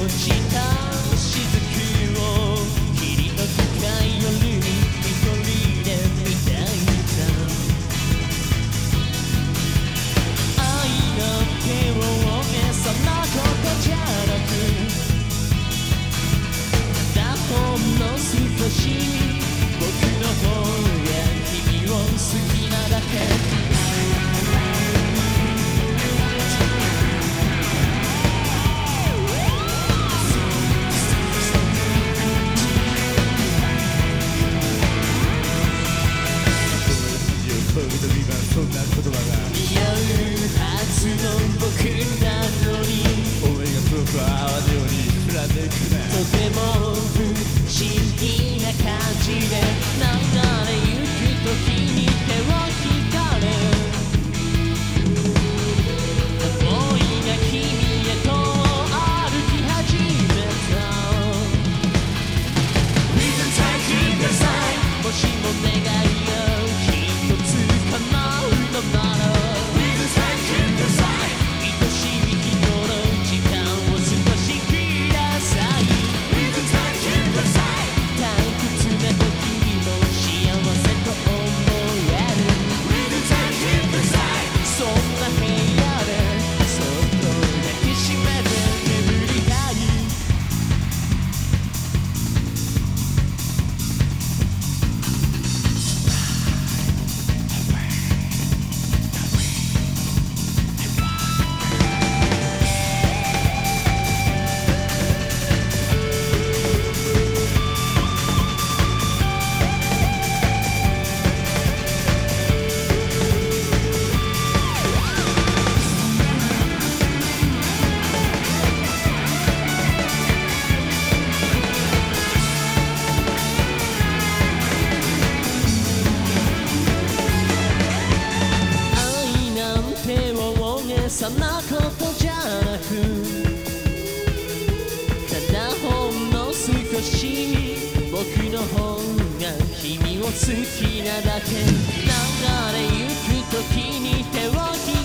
hoje tá さなことじゃなくただほんの少し僕の方が君を好きなだけ。流れゆく時に手を引